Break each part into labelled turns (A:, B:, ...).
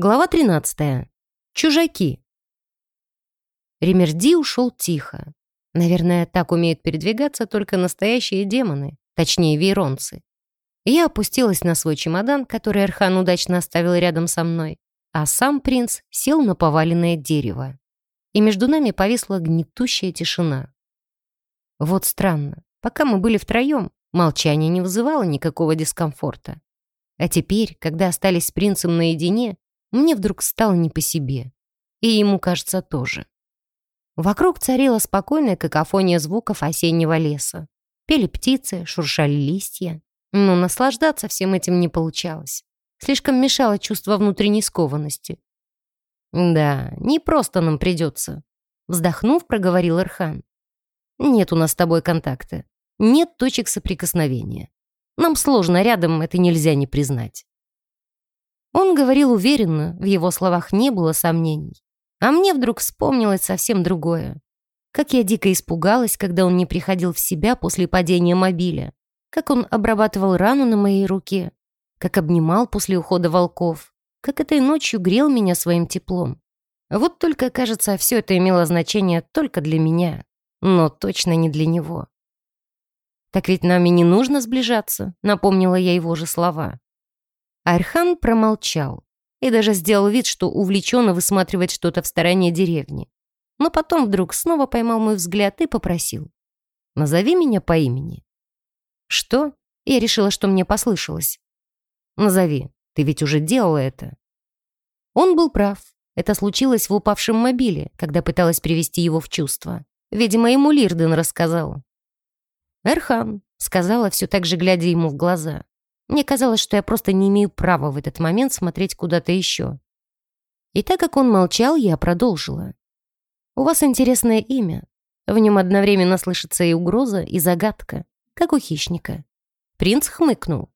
A: Глава 13. Чужаки. Ремерди ушел тихо. Наверное, так умеют передвигаться только настоящие демоны, точнее, вейронцы. Я опустилась на свой чемодан, который Архан удачно оставил рядом со мной, а сам принц сел на поваленное дерево. И между нами повисла гнетущая тишина. Вот странно, пока мы были втроем, молчание не вызывало никакого дискомфорта. А теперь, когда остались с принцем наедине, мне вдруг стало не по себе. И ему, кажется, тоже. Вокруг царила спокойная какофония звуков осеннего леса. Пели птицы, шуршали листья. Но наслаждаться всем этим не получалось. Слишком мешало чувство внутренней скованности. «Да, не просто нам придется», — вздохнув, проговорил Ирхан. «Нет у нас с тобой контакта. Нет точек соприкосновения. Нам сложно рядом, это нельзя не признать». Он говорил уверенно, в его словах не было сомнений. А мне вдруг вспомнилось совсем другое. Как я дико испугалась, когда он не приходил в себя после падения мобиля. Как он обрабатывал рану на моей руке. Как обнимал после ухода волков. Как этой ночью грел меня своим теплом. Вот только, кажется, все это имело значение только для меня. Но точно не для него. «Так ведь нам и не нужно сближаться», — напомнила я его же слова. Архан промолчал и даже сделал вид, что увлеченно высматривает что-то в стороне деревни. Но потом вдруг снова поймал мой взгляд и попросил. «Назови меня по имени». «Что?» Я решила, что мне послышалось. «Назови, ты ведь уже делала это». Он был прав. Это случилось в упавшем мобиле, когда пыталась привести его в чувство. Видимо, ему Лирден рассказал. «Эрхан», — сказала, все так же глядя ему в глаза. Мне казалось, что я просто не имею права в этот момент смотреть куда-то еще. И так как он молчал, я продолжила. «У вас интересное имя. В нем одновременно слышится и угроза, и загадка, как у хищника». Принц хмыкнул.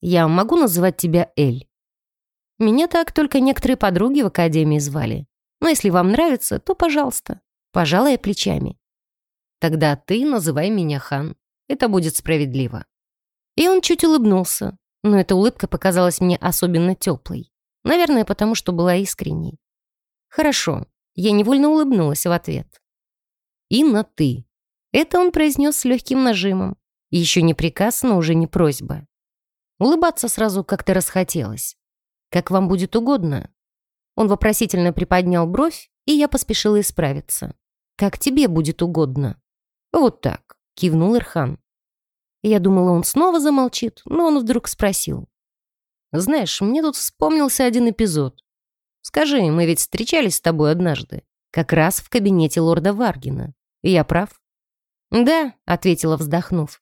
A: «Я могу называть тебя Эль?» «Меня так только некоторые подруги в академии звали. Но если вам нравится, то пожалуйста». Пожалуй, плечами. «Тогда ты называй меня Хан. Это будет справедливо». И он чуть улыбнулся, но эта улыбка показалась мне особенно теплой. Наверное, потому что была искренней. «Хорошо», я невольно улыбнулась в ответ. «И на «ты». Это он произнес с легким нажимом. Еще не приказ, но уже не просьба. Улыбаться сразу как-то расхотелось. «Как вам будет угодно». Он вопросительно приподнял бровь, и я поспешила исправиться. «Как тебе будет угодно». «Вот так», — кивнул Ирхан. Я думала, он снова замолчит, но он вдруг спросил. «Знаешь, мне тут вспомнился один эпизод. Скажи, мы ведь встречались с тобой однажды, как раз в кабинете лорда Варгина. Я прав?» «Да», — ответила, вздохнув.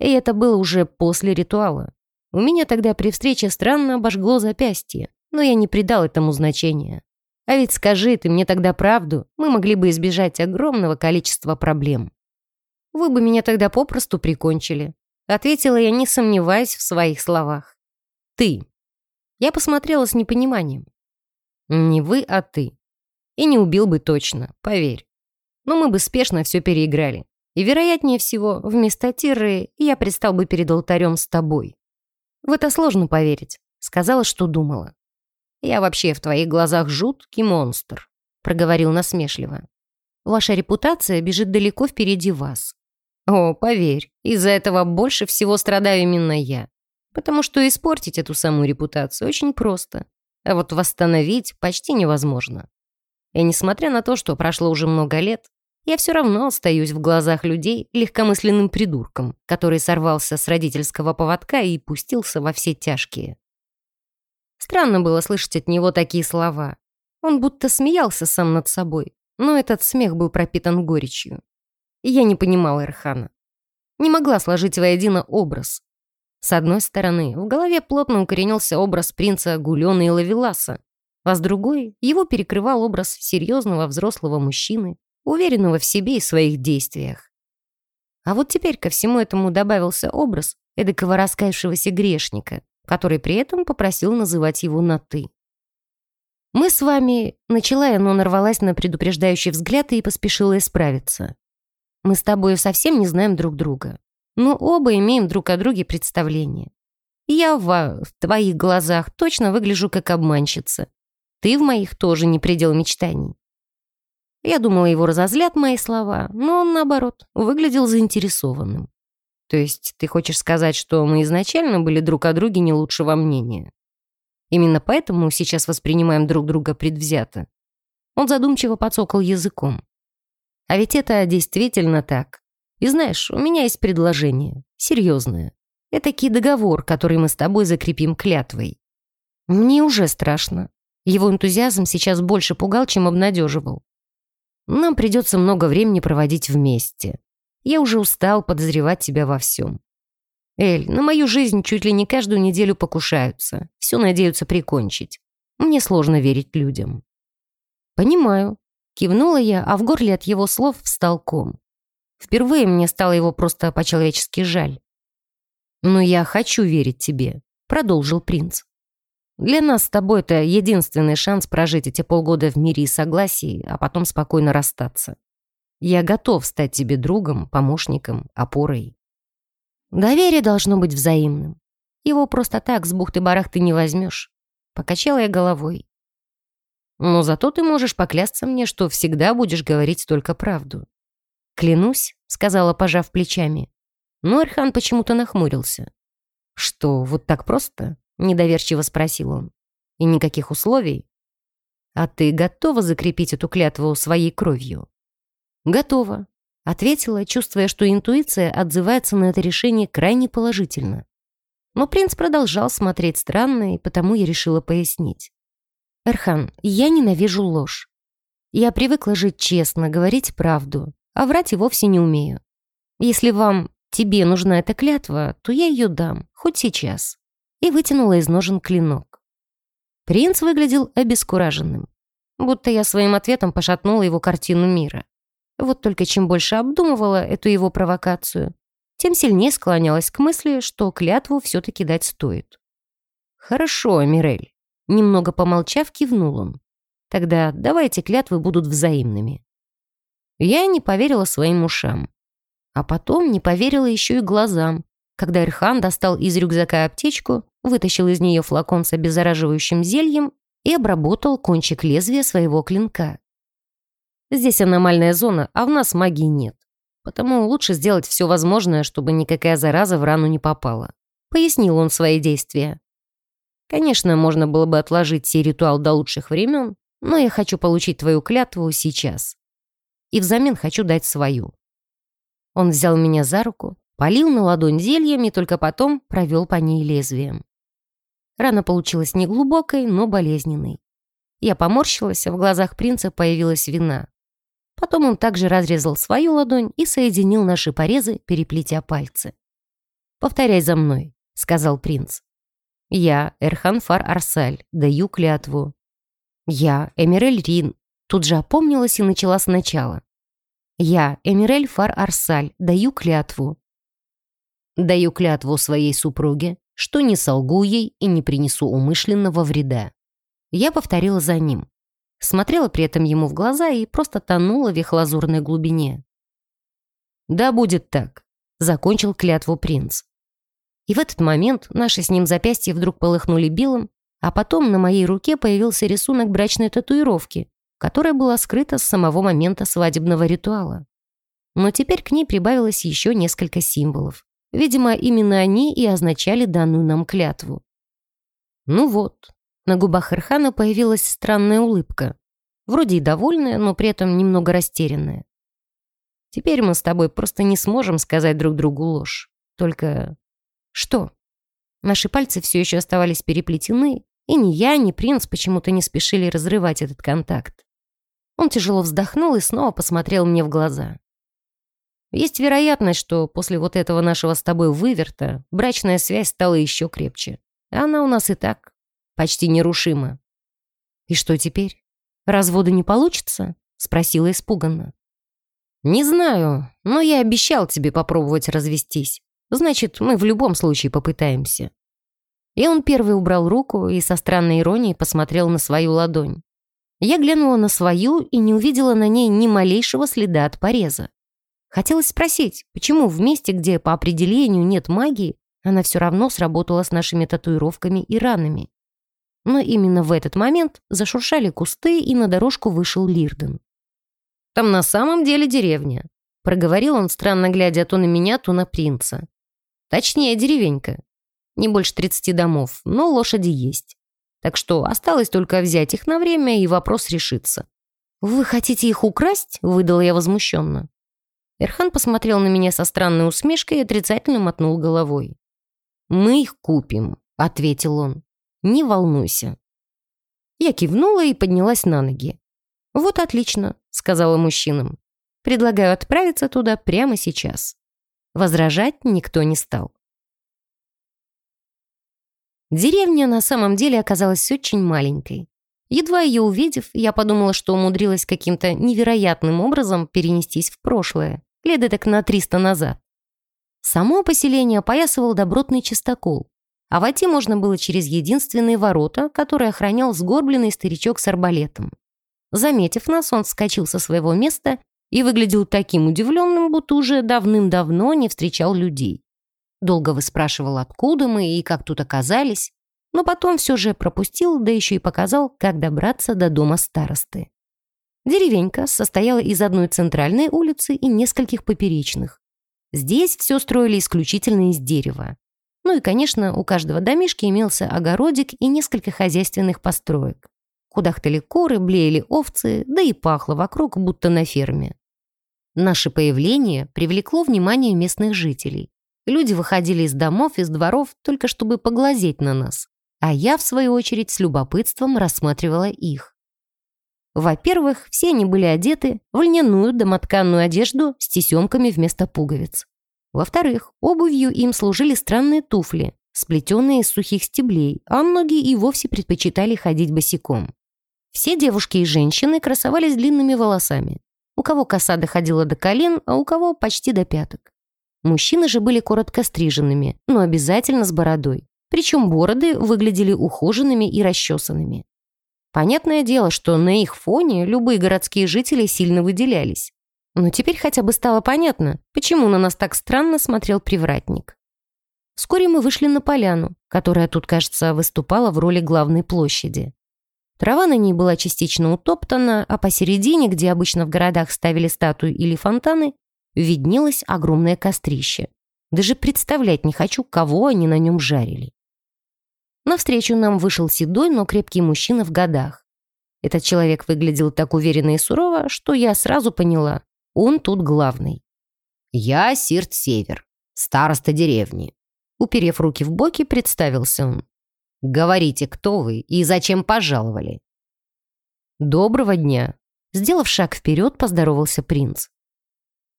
A: И это было уже после ритуала. У меня тогда при встрече странно обожгло запястье, но я не придал этому значения. А ведь скажи ты мне тогда правду, мы могли бы избежать огромного количества проблем. Вы бы меня тогда попросту прикончили. Ответила я, не сомневаясь в своих словах. Ты. Я посмотрела с непониманием. Не вы, а ты. И не убил бы точно, поверь. Но мы бы спешно все переиграли. И, вероятнее всего, вместо Тиры я предстал бы перед алтарем с тобой. В это сложно поверить. Сказала, что думала. Я вообще в твоих глазах жуткий монстр, проговорил насмешливо. Ваша репутация бежит далеко впереди вас. О, поверь, из-за этого больше всего страдаю именно я. Потому что испортить эту самую репутацию очень просто. А вот восстановить почти невозможно. И несмотря на то, что прошло уже много лет, я все равно остаюсь в глазах людей легкомысленным придурком, который сорвался с родительского поводка и пустился во все тяжкие. Странно было слышать от него такие слова. Он будто смеялся сам над собой, но этот смех был пропитан горечью. Я не понимала Эрхана. Не могла сложить воедино образ. С одной стороны, в голове плотно укоренился образ принца Гулёна и Лавеласа, а с другой его перекрывал образ серьезного взрослого мужчины, уверенного в себе и своих действиях. А вот теперь ко всему этому добавился образ эдакого раскаявшегося грешника, который при этом попросил называть его на «ты». «Мы с вами...» — начала я, но нарвалась на предупреждающий взгляд и поспешила исправиться. Мы с тобой совсем не знаем друг друга, но оба имеем друг о друге представление. Я в, в твоих глазах точно выгляжу как обманщица, ты в моих тоже не предел мечтаний. Я думала, его разозлят мои слова, но он, наоборот, выглядел заинтересованным. То есть ты хочешь сказать, что мы изначально были друг о друге не лучшего мнения? Именно поэтому сейчас воспринимаем друг друга предвзято. Он задумчиво подсокал языком. А ведь это действительно так. И знаешь, у меня есть предложение. Серьезное. Этакий договор, который мы с тобой закрепим клятвой. Мне уже страшно. Его энтузиазм сейчас больше пугал, чем обнадеживал. Нам придется много времени проводить вместе. Я уже устал подозревать тебя во всем. Эль, на мою жизнь чуть ли не каждую неделю покушаются. Все надеются прикончить. Мне сложно верить людям. Понимаю. Кивнула я, а в горле от его слов встал ком. Впервые мне стало его просто по-человечески жаль. «Но я хочу верить тебе», — продолжил принц. «Для нас с тобой это единственный шанс прожить эти полгода в мире и согласии, а потом спокойно расстаться. Я готов стать тебе другом, помощником, опорой. Доверие должно быть взаимным. Его просто так с бухты-барахты не возьмешь. Покачала я головой. Но зато ты можешь поклясться мне, что всегда будешь говорить только правду. Клянусь, сказала, пожав плечами. Но Эрхан почему-то нахмурился. Что, вот так просто? Недоверчиво спросил он. И никаких условий? А ты готова закрепить эту клятву своей кровью? Готова, Ответила, чувствуя, что интуиция отзывается на это решение крайне положительно. Но принц продолжал смотреть странно, и потому я решила пояснить. «Эрхан, я ненавижу ложь. Я привыкла жить честно, говорить правду, а врать и вовсе не умею. Если вам, тебе нужна эта клятва, то я ее дам, хоть сейчас». И вытянула из ножен клинок. Принц выглядел обескураженным, будто я своим ответом пошатнула его картину мира. Вот только чем больше обдумывала эту его провокацию, тем сильнее склонялась к мысли, что клятву все-таки дать стоит. «Хорошо, Мирель», — немного помолчав, кивнул он. «Тогда давайте клятвы будут взаимными». Я не поверила своим ушам. А потом не поверила еще и глазам, когда Ирхан достал из рюкзака аптечку, вытащил из нее флакон с обеззараживающим зельем и обработал кончик лезвия своего клинка. Здесь аномальная зона, а в нас магии нет. Потому лучше сделать все возможное, чтобы никакая зараза в рану не попала. Пояснил он свои действия. Конечно, можно было бы отложить сей ритуал до лучших времен, но я хочу получить твою клятву сейчас. И взамен хочу дать свою. Он взял меня за руку, полил на ладонь зельем и только потом провел по ней лезвием. Рана получилась неглубокой, но болезненной. Я поморщилась, а в глазах принца появилась вина. Потом он также разрезал свою ладонь и соединил наши порезы, переплетя пальцы. «Повторяй за мной», — сказал принц. «Я, Эрханфар Арсаль, даю клятву». «Я, Эмирель Рин», тут же опомнилась и начала сначала. «Я, Эмирель Фар Арсаль, даю клятву». «Даю клятву своей супруге, что не солгу ей и не принесу умышленного вреда». Я повторила за ним смотрела при этом ему в глаза и просто тонула в их лазурной глубине. «Да будет так», — закончил клятву принц. И в этот момент наши с ним запястья вдруг полыхнули белым, а потом на моей руке появился рисунок брачной татуировки, которая была скрыта с самого момента свадебного ритуала. Но теперь к ней прибавилось еще несколько символов. Видимо, именно они и означали данную нам клятву. Ну вот, на губах Эрхана появилась странная улыбка. Вроде и довольная, но при этом немного растерянная. Теперь мы с тобой просто не сможем сказать друг другу ложь. Только... Что? Наши пальцы все еще оставались переплетены, и ни я, ни принц почему-то не спешили разрывать этот контакт. Он тяжело вздохнул и снова посмотрел мне в глаза. Есть вероятность, что после вот этого нашего с тобой выверта брачная связь стала еще крепче. Она у нас и так почти нерушимо. «И что теперь? Развода не получится?» — спросила испуганно. «Не знаю, но я обещал тебе попробовать развестись. Значит, мы в любом случае попытаемся». И он первый убрал руку и со странной иронией посмотрел на свою ладонь. Я глянула на свою и не увидела на ней ни малейшего следа от пореза. Хотелось спросить, почему в месте, где по определению нет магии, она все равно сработала с нашими татуировками и ранами. Но именно в этот момент зашуршали кусты, и на дорожку вышел Лирден. «Там на самом деле деревня», — проговорил он, странно глядя то на меня, то на принца. «Точнее, деревенька. Не больше 30 домов, но лошади есть. Так что осталось только взять их на время, и вопрос решится». «Вы хотите их украсть?» — выдала я возмущенно. Эрхан посмотрел на меня со странной усмешкой и отрицательно мотнул головой. «Мы их купим», — ответил он. «Не волнуйся». Я кивнула и поднялась на ноги. «Вот отлично», — сказала мужчинам. «Предлагаю отправиться туда прямо сейчас». Возражать никто не стал. Деревня на самом деле оказалась очень маленькой. Едва ее увидев, я подумала, что умудрилась каким-то невероятным образом перенестись в прошлое, лет так на 300 назад. Само поселение опоясывал добротный чистокол, а войти можно было через единственные ворота, которые охранял сгорбленный старичок с арбалетом. Заметив нас, он вскочил со своего места и выглядел таким удивленным, будто уже давным-давно не встречал людей. Долго выспрашивал, откуда мы и как тут оказались, но потом все же пропустил, да еще и показал, как добраться до дома старосты. Деревенька состояла из одной центральной улицы и нескольких поперечных. Здесь все строили исключительно из дерева. Ну и, конечно, у каждого домишки имелся огородик и несколько хозяйственных построек. Кудахтали коры, блеяли овцы, да и пахло вокруг, будто на ферме. Наше появление привлекло внимание местных жителей. Люди выходили из домов, из дворов, только чтобы поглазеть на нас а я, в свою очередь, с любопытством рассматривала их. Во-первых, все они были одеты в льняную домотканную одежду с тесемками вместо пуговиц. Во-вторых, обувью им служили странные туфли, сплетенные из сухих стеблей, а многие и вовсе предпочитали ходить босиком. Все девушки и женщины красовались длинными волосами. У кого коса доходила до колен, а у кого почти до пяток. Мужчины же были коротко стриженными, но обязательно с бородой причем бороды выглядели ухоженными и расчесанными. Понятное дело, что на их фоне любые городские жители сильно выделялись. Но теперь хотя бы стало понятно, почему на нас так странно смотрел привратник. Вскоре мы вышли на поляну, которая тут, кажется, выступала в роли главной площади. Трава на ней была частично утоптана, а посередине, где обычно в городах ставили статуи или фонтаны, виднелось огромное кострище. Даже представлять не хочу, кого они на нем жарили. Навстречу нам вышел седой, но крепкий мужчина в годах. Этот человек выглядел так уверенно и сурово, что я сразу поняла, он тут главный. «Я Сирт Север, староста деревни». Уперев руки в боки, представился он. «Говорите, кто вы и зачем пожаловали?» «Доброго дня!» Сделав шаг вперед, поздоровался принц.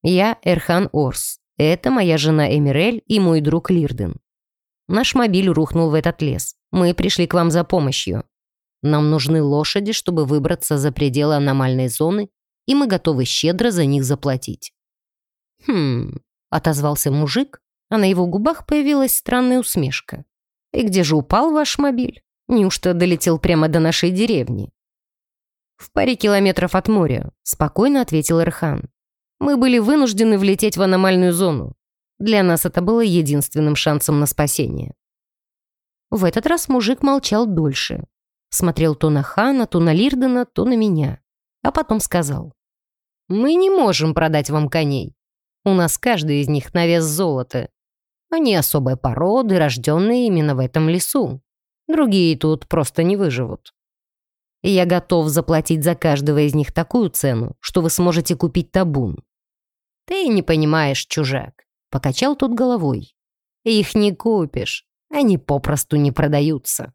A: «Я Эрхан Орс. Это моя жена Эмирель и мой друг Лирден. Наш мобиль рухнул в этот лес. Мы пришли к вам за помощью. Нам нужны лошади, чтобы выбраться за пределы аномальной зоны, и мы готовы щедро за них заплатить». «Хм...» — отозвался мужик, а на его губах появилась странная усмешка. «И где же упал ваш мобиль? Неужто долетел прямо до нашей деревни?» «В паре километров от моря», — спокойно ответил Эрхан. «Мы были вынуждены влететь в аномальную зону. Для нас это было единственным шансом на спасение. В этот раз мужик молчал дольше. Смотрел то на Хана, то на Лирдена, то на меня. А потом сказал. «Мы не можем продать вам коней. У нас каждый из них на вес золота. Они особой породы, рожденные именно в этом лесу. Другие тут просто не выживут. Я готов заплатить за каждого из них такую цену, что вы сможете купить табун. Ты не понимаешь, чужак. Покачал тут головой. Их не купишь. Они попросту не продаются.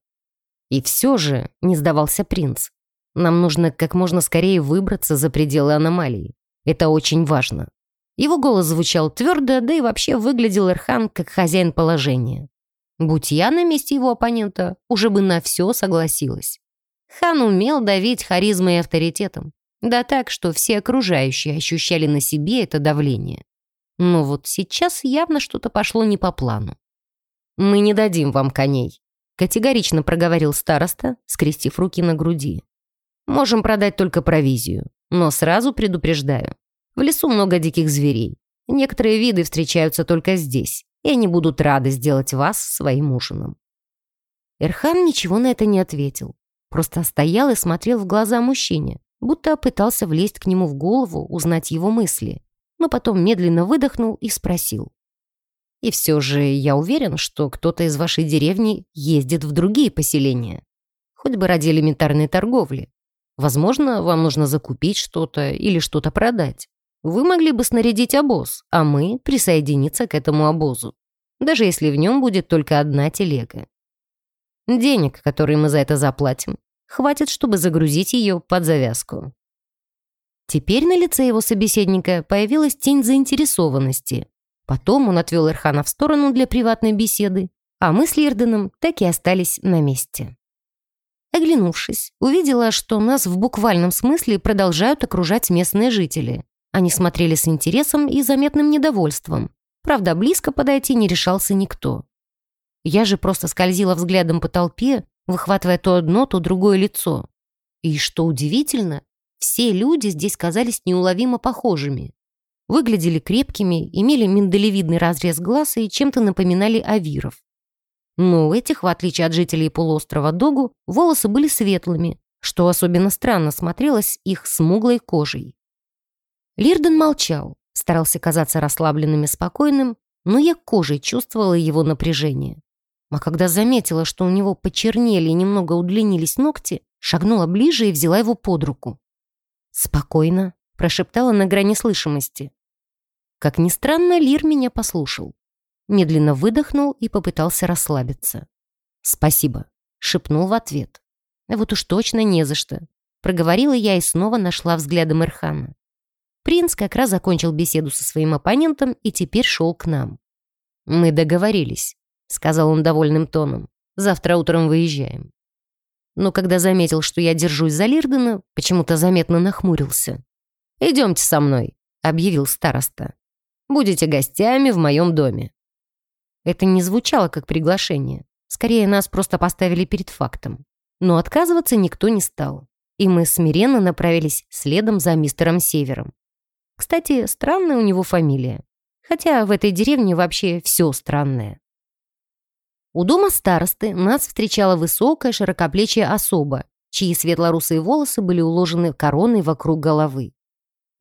A: И все же, не сдавался принц, нам нужно как можно скорее выбраться за пределы аномалии. Это очень важно. Его голос звучал твердо, да и вообще выглядел Эрхан как хозяин положения. Будь я на месте его оппонента, уже бы на все согласилась. Хан умел давить харизмой и авторитетом. Да так, что все окружающие ощущали на себе это давление. Но вот сейчас явно что-то пошло не по плану. «Мы не дадим вам коней», — категорично проговорил староста, скрестив руки на груди. «Можем продать только провизию, но сразу предупреждаю. В лесу много диких зверей. Некоторые виды встречаются только здесь, и они будут рады сделать вас своим ужином». Эрхан ничего на это не ответил. Просто стоял и смотрел в глаза мужчине, будто пытался влезть к нему в голову, узнать его мысли. Но потом медленно выдохнул и спросил. «И все же я уверен, что кто-то из вашей деревни ездит в другие поселения. Хоть бы ради элементарной торговли. Возможно, вам нужно закупить что-то или что-то продать. Вы могли бы снарядить обоз, а мы присоединиться к этому обозу, даже если в нем будет только одна телега. Денег, которые мы за это заплатим, хватит, чтобы загрузить ее под завязку. Теперь на лице его собеседника появилась тень заинтересованности. Потом он отвел Эрхана в сторону для приватной беседы, а мы с Лирденом так и остались на месте. Оглянувшись, увидела, что нас в буквальном смысле продолжают окружать местные жители. Они смотрели с интересом и заметным недовольством. Правда, близко подойти не решался никто. Я же просто скользила взглядом по толпе, выхватывая то одно, то другое лицо. И что удивительно, все люди здесь казались неуловимо похожими. Выглядели крепкими, имели миндалевидный разрез глаз и чем-то напоминали авиров. Но у этих, в отличие от жителей полуострова Догу, волосы были светлыми, что особенно странно смотрелось их смуглой кожей. Лирден молчал, старался казаться расслабленным и спокойным, но я кожей чувствовала его напряжение. А когда заметила, что у него почернели и немного удлинились ногти, шагнула ближе и взяла его под руку. «Спокойно», — прошептала на грани слышимости. Как ни странно, Лир меня послушал. Медленно выдохнул и попытался расслабиться. «Спасибо», — шепнул в ответ. «Вот уж точно не за что», — проговорила я и снова нашла взглядом Ирхана. Принц как раз закончил беседу со своим оппонентом и теперь шел к нам. «Мы договорились», — сказал он довольным тоном. «Завтра утром выезжаем». Но когда заметил, что я держусь за Лирдена, почему-то заметно нахмурился. «Идемте со мной», — объявил староста. «Будете гостями в моем доме». Это не звучало как приглашение. Скорее, нас просто поставили перед фактом. Но отказываться никто не стал. И мы смиренно направились следом за мистером Севером. Кстати, странная у него фамилия. Хотя в этой деревне вообще все странное. У дома старосты нас встречала высокая широкоплечья особа, чьи светлорусые волосы были уложены короной вокруг головы.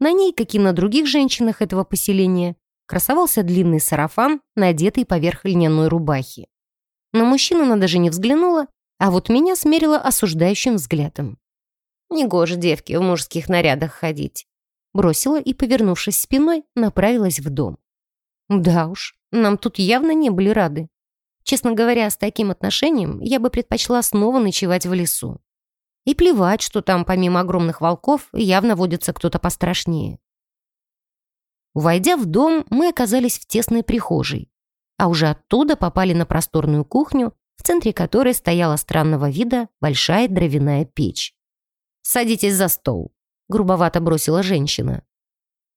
A: На ней, как и на других женщинах этого поселения, красовался длинный сарафан, надетый поверх льняной рубахи. На мужчину она даже не взглянула, а вот меня смерила осуждающим взглядом. «Негоже девке в мужских нарядах ходить бросила и, повернувшись спиной, направилась в дом. Да уж, нам тут явно не были рады. Честно говоря, с таким отношением я бы предпочла снова ночевать в лесу. И плевать, что там помимо огромных волков явно водится кто-то пострашнее. Войдя в дом, мы оказались в тесной прихожей, а уже оттуда попали на просторную кухню, в центре которой стояла странного вида большая дровяная печь. «Садитесь за стол», грубовато бросила женщина.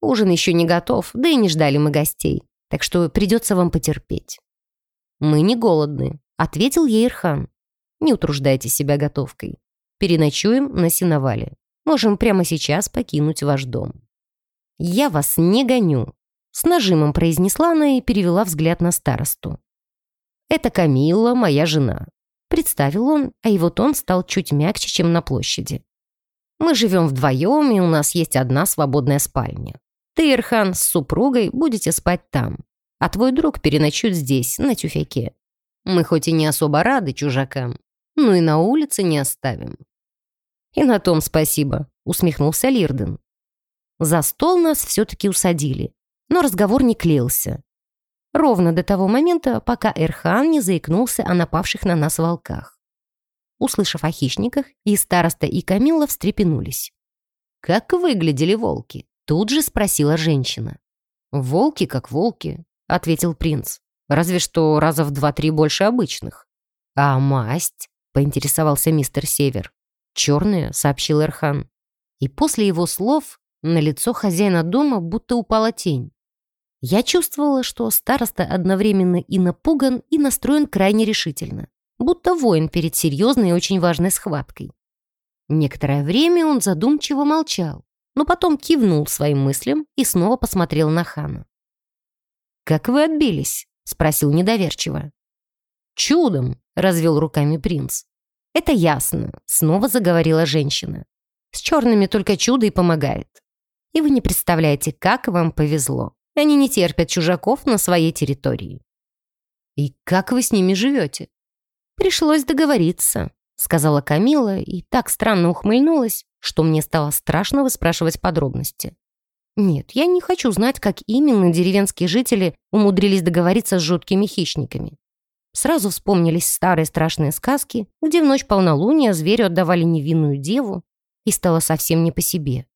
A: Ужин еще не готов, да и не ждали мы гостей, так что придется вам потерпеть. Мы не голодны, ответил ей Ирхан. Не утруждайте себя готовкой. Переночуем на сеновале. Можем прямо сейчас покинуть ваш дом. Я вас не гоню, с нажимом произнесла она и перевела взгляд на старосту. «Это Камилла, моя жена», — представил он, а его тон стал чуть мягче, чем на площади. Мы живем вдвоем, и у нас есть одна свободная спальня. Ты, Ирхан, с супругой будете спать там, а твой друг переночует здесь, на тюфяке. Мы хоть и не особо рады чужакам, но и на улице не оставим». «И на том спасибо», — усмехнулся Лирден. За стол нас все-таки усадили, но разговор не клеился. Ровно до того момента, пока Эрхан не заикнулся о напавших на нас волках. Услышав о хищниках, и староста, и Камилла встрепенулись. «Как выглядели волки?» Тут же спросила женщина. «Волки как волки», — ответил принц. «Разве что раза в два-три больше обычных». «А масть?» — поинтересовался мистер Север. «Черная», — сообщил Эрхан. И после его слов на лицо хозяина дома будто упала тень. Я чувствовала, что староста одновременно и напуган, и настроен крайне решительно будто воин перед серьезной и очень важной схваткой. Некоторое время он задумчиво молчал, но потом кивнул своим мыслям и снова посмотрел на хана. «Как вы отбились?» — спросил недоверчиво. «Чудом!» — развел руками принц. «Это ясно», — снова заговорила женщина. «С черными только чудо и помогает. И вы не представляете, как вам повезло. Они не терпят чужаков на своей территории». «И как вы с ними живете?» «Пришлось договориться», — сказала Камила и так странно ухмыльнулась, что мне стало страшно выспрашивать подробности. Нет, я не хочу знать, как именно деревенские жители умудрились договориться с жуткими хищниками. Сразу вспомнились старые страшные сказки, где в ночь полнолуния зверю отдавали невинную деву, и стало совсем не по себе.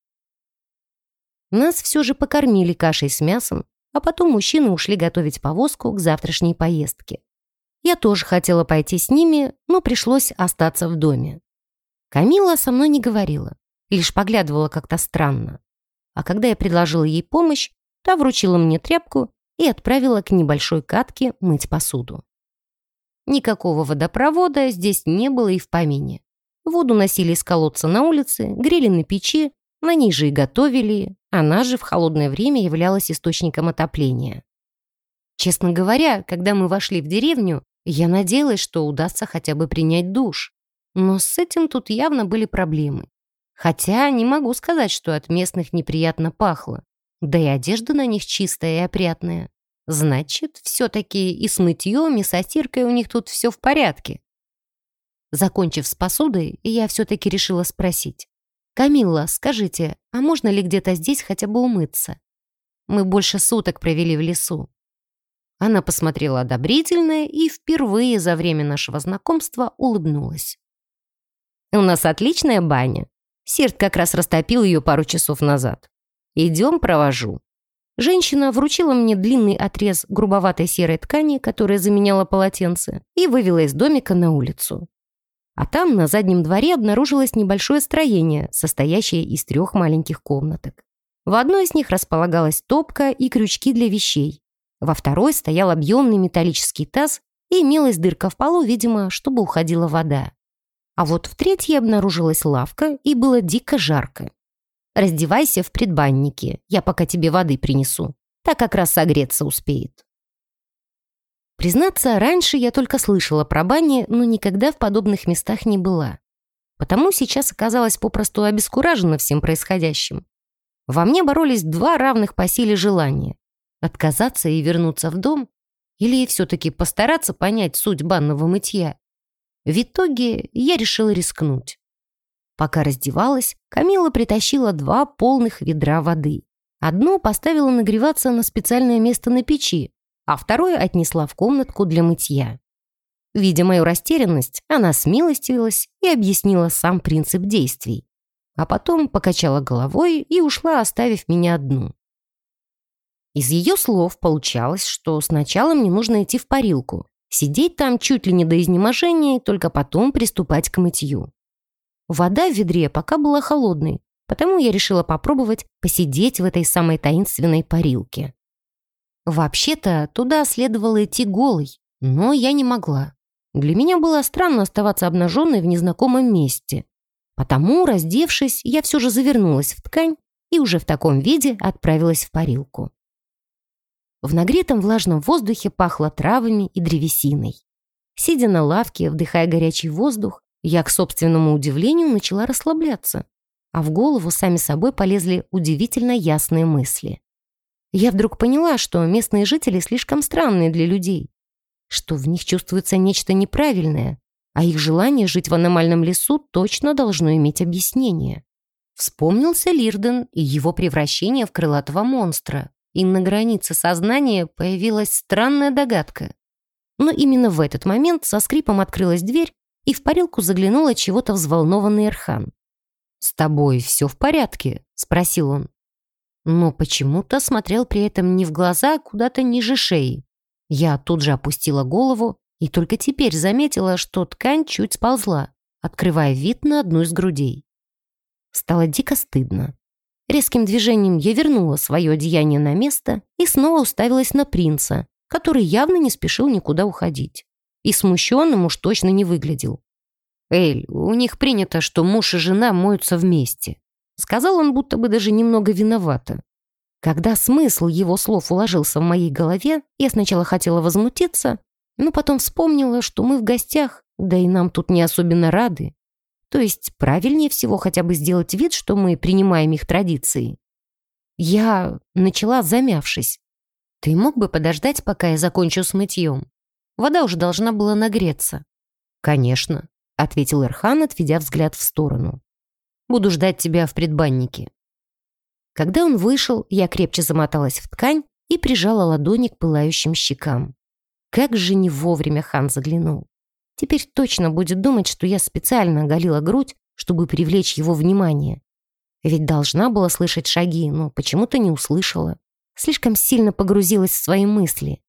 A: Нас все же покормили кашей с мясом, а потом мужчины ушли готовить повозку к завтрашней поездке. Я тоже хотела пойти с ними, но пришлось остаться в доме. Камила со мной не говорила, лишь поглядывала как-то странно. А когда я предложила ей помощь, та вручила мне тряпку и отправила к небольшой катке мыть посуду. Никакого водопровода здесь не было и в помине. Воду носили из колодца на улице, грели на печи, на ней же и готовили, она же в холодное время являлась источником отопления. Честно говоря, когда мы вошли в деревню, я надеялась, что удастся хотя бы принять душ. Но с этим тут явно были проблемы. Хотя не могу сказать, что от местных неприятно пахло. Да и одежда на них чистая и опрятная. Значит, все-таки и с мытьем, и с отиркой у них тут все в порядке. Закончив с посудой, я все-таки решила спросить. «Камилла, скажите, а можно ли где-то здесь хотя бы умыться? Мы больше суток провели в лесу». Она посмотрела одобрительно и впервые за время нашего знакомства улыбнулась. «У нас отличная баня. Сирт как раз растопил ее пару часов назад. Идем, провожу». Женщина вручила мне длинный отрез грубоватой серой ткани, которая заменяла полотенце, и вывела из домика на улицу. А там, на заднем дворе, обнаружилось небольшое строение, состоящее из трех маленьких комнаток. В одной из них располагалась топка и крючки для вещей. Во второй стоял объемный металлический таз и имелась дырка в полу, видимо, чтобы уходила вода. А вот в третьей обнаружилась лавка и было дико жарко. Раздевайся в предбаннике, я пока тебе воды принесу. Так как раз согреться успеет». Признаться, раньше я только слышала про бани, но никогда в подобных местах не была. Потому сейчас оказалась попросту обескуражена всем происходящим. Во мне боролись два равных по силе желания. Отказаться и вернуться в дом или все-таки постараться понять суть банного мытья. В итоге я решила рискнуть. Пока раздевалась, Камила притащила два полных ведра воды. Одно поставила нагреваться на специальное место на печи, а второе отнесла в комнатку для мытья. Видя мою растерянность, она смилостивилась и объяснила сам принцип действий. А потом покачала головой и ушла, оставив меня одну. Из ее слов получалось, что сначала мне нужно идти в парилку, сидеть там чуть ли не до изнеможения и только потом приступать к мытью. Вода в ведре пока была холодной, потому я решила попробовать посидеть в этой самой таинственной парилке. Вообще-то туда следовало идти голой, но я не могла. Для меня было странно оставаться обнаженной в незнакомом месте. Потому, раздевшись, я все же завернулась в ткань и уже в таком виде отправилась в парилку. В нагретом влажном воздухе пахло травами и древесиной. Сидя на лавке, вдыхая горячий воздух, я, к собственному удивлению, начала расслабляться, а в голову сами собой полезли удивительно ясные мысли. Я вдруг поняла, что местные жители слишком странные для людей, что в них чувствуется нечто неправильное, а их желание жить в аномальном лесу точно должно иметь объяснение. Вспомнился Лирден и его превращение в крылатого монстра, и на границе сознания появилась странная догадка. Но именно в этот момент со скрипом открылась дверь, и в парилку заглянула чего-то взволнованный Эрхан. «С тобой все в порядке?» — спросил он. Но почему-то смотрел при этом не в глаза, а куда-то ниже шеи. Я тут же опустила голову и только теперь заметила, что ткань чуть сползла, открывая вид на одну из грудей. Стало дико стыдно. Резким движением я вернула свое одеяние на место и снова уставилась на принца, который явно не спешил никуда уходить и смущенным уж точно не выглядел. «Эль, у них принято, что муж и жена моются вместе», сказал он, будто бы даже немного виновато. Когда смысл его слов уложился в моей голове, я сначала хотела возмутиться, Но потом вспомнила, что мы в гостях, да и нам тут не особенно рады. То есть правильнее всего хотя бы сделать вид, что мы принимаем их традиции. Я начала, замявшись. Ты мог бы подождать, пока я закончу с мытьем? Вода уже должна была нагреться. Конечно, ответил Эрхан, отведя взгляд в сторону. Буду ждать тебя в предбаннике. Когда он вышел, я крепче замоталась в ткань и прижала ладони к пылающим щекам. Как же не вовремя хан заглянул. Теперь точно будет думать, что я специально оголила грудь, чтобы привлечь его внимание. Ведь должна была слышать шаги, но почему-то не услышала. Слишком сильно погрузилась в свои мысли.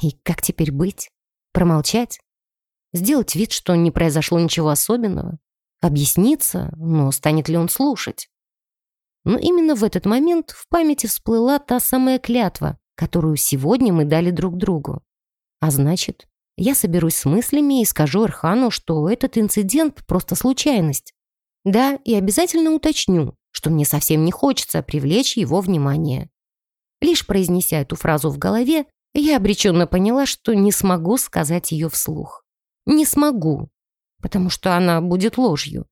A: И как теперь быть? Промолчать? Сделать вид, что не произошло ничего особенного? Объясниться, но станет ли он слушать? Но именно в этот момент в памяти всплыла та самая клятва, которую сегодня мы дали друг другу. А значит, я соберусь с мыслями и скажу Эрхану, что этот инцидент просто случайность. Да, и обязательно уточню, что мне совсем не хочется привлечь его внимание. Лишь произнеся эту фразу в голове, я обреченно поняла, что не смогу сказать ее вслух. Не смогу, потому что она будет ложью.